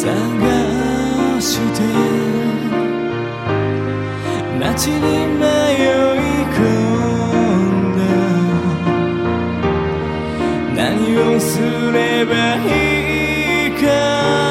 探して。街に迷い込んだ。何をすればいいか。